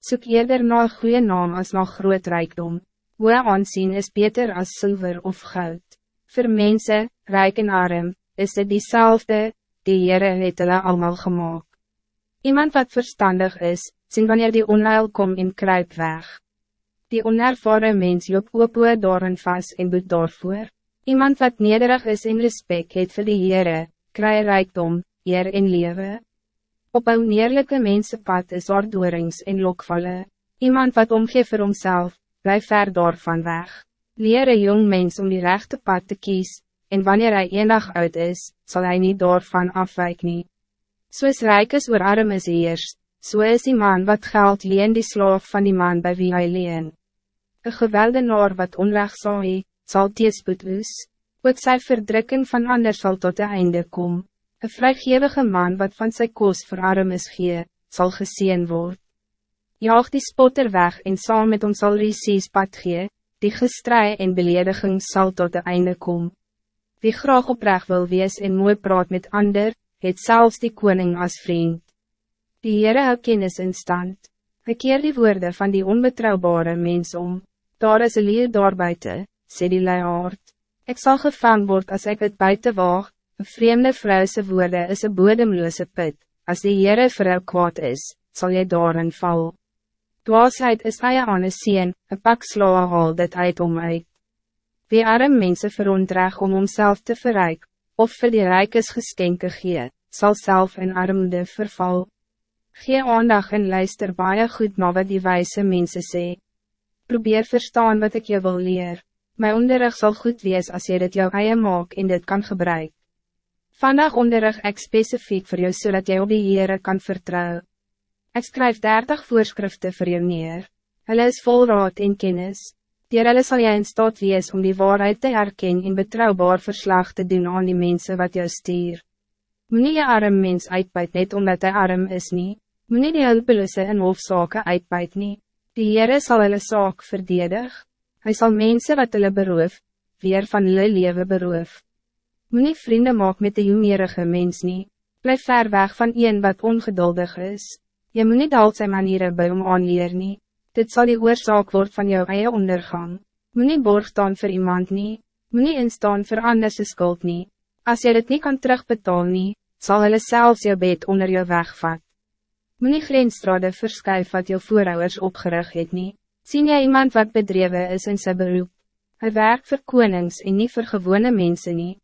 Soek eerder na een goede naam als na groot rijkdom. Hoe aansien is beter als zilver of goud. Voor mensen, rijk en arm, is het diezelfde, die Heere het hulle allemaal gemaakt. Iemand wat verstandig is, sien wanneer die onheil kom in kruip weg. Die onervaren mens loop oop door en vast en boet daarvoor. Iemand wat nederig is in respect het vir die Heere, kry rijkdom, eer en lewe. Op een neerlijke mensenpad is daar doorings en lokvallen. Iemand wat omgeef vir homself, blijf ver daarvan weg. Leer een jong mens om die rechte pad te kies, en wanneer hij eendag uit is, zal hij niet daarvan afwijken. nie. Soos rijk is oor arm is eers, so is die man wat geld leen die slaaf van die man bij wie hij leen. Een geweldenaar wat onrecht zal hee, sal teespoed oes, ook sy verdrukking van anders zal tot de einde komen. Een vrygewige man wat van zijn koos voor arm is gee, sal gezien word. Jaag die spotter weg en saam met ons sal risies pad gee, die gestrui en belediging zal tot de einde komen. Wie graag oprecht wil wees en mooi praat met ander, het zelfs die koning als vriend. Die Heere hou kennis in stand. Hy keer die woorden van die onbetrouwbare mens om. Daar is een leer daar buiten, sê die leihaard. Ik zal gevangen worden als ik het buiten waag, Een vreemde vrouwse woorden is een bodemloze put, als die Heere vrou kwaad is, zal jy daarin val. Dwaasheid is hy aan een sien, een pak sla haal dit uit om uit. Wie arm mense verontreg om homself te verryk, of vir die rijkes geskenke gee, sal self in armde verval. Gee aandag en luister baie goed na wat die wijze mensen sê. Probeer verstaan wat ik je wil leer. Mijn onderrig zal goed wees als je dit jou eie maak en dit kan gebruiken. Vandaag onderrig ik specifiek voor jou zodat jij op die Heere kan vertrouwen. Ik schrijf dertig voorschriften voor jou neer. Hulle is vol raad en kennis. Dier hulle sal jy in staat wees om die waarheid te herkennen en betrouwbaar verslag te doen aan die mensen wat jou stuur. Moe je arm mens uitbuit net omdat hij arm is nie. Moe die hulpeloose in hofzake uitbuit nie. Die Heere sal hulle saak verdedig. Hij zal mensen wat hulle beroof, weer van hulle leven beroof. Moet nie vrienden maak met de jongerige mens nie. Blijf ver weg van een wat ongeduldig is. Je moet niet al zijn manieren bij om aanleer nie. Dit zal die oorzaak worden van jouw eie ondergang. Moet nie borg staan voor iemand nie. Moet nie instaan voor anders skuld nie. Als je het niet kan terugbetalen nie, zal hulle zelfs jou bed onder jou wegvat. Moet nie grensstrade verskuif wat jou voorouders opgerig het nie. Sien jy iemand wat bedreven is in zijn beroep? Hij werkt voor konings en niet voor gewone mensen niet.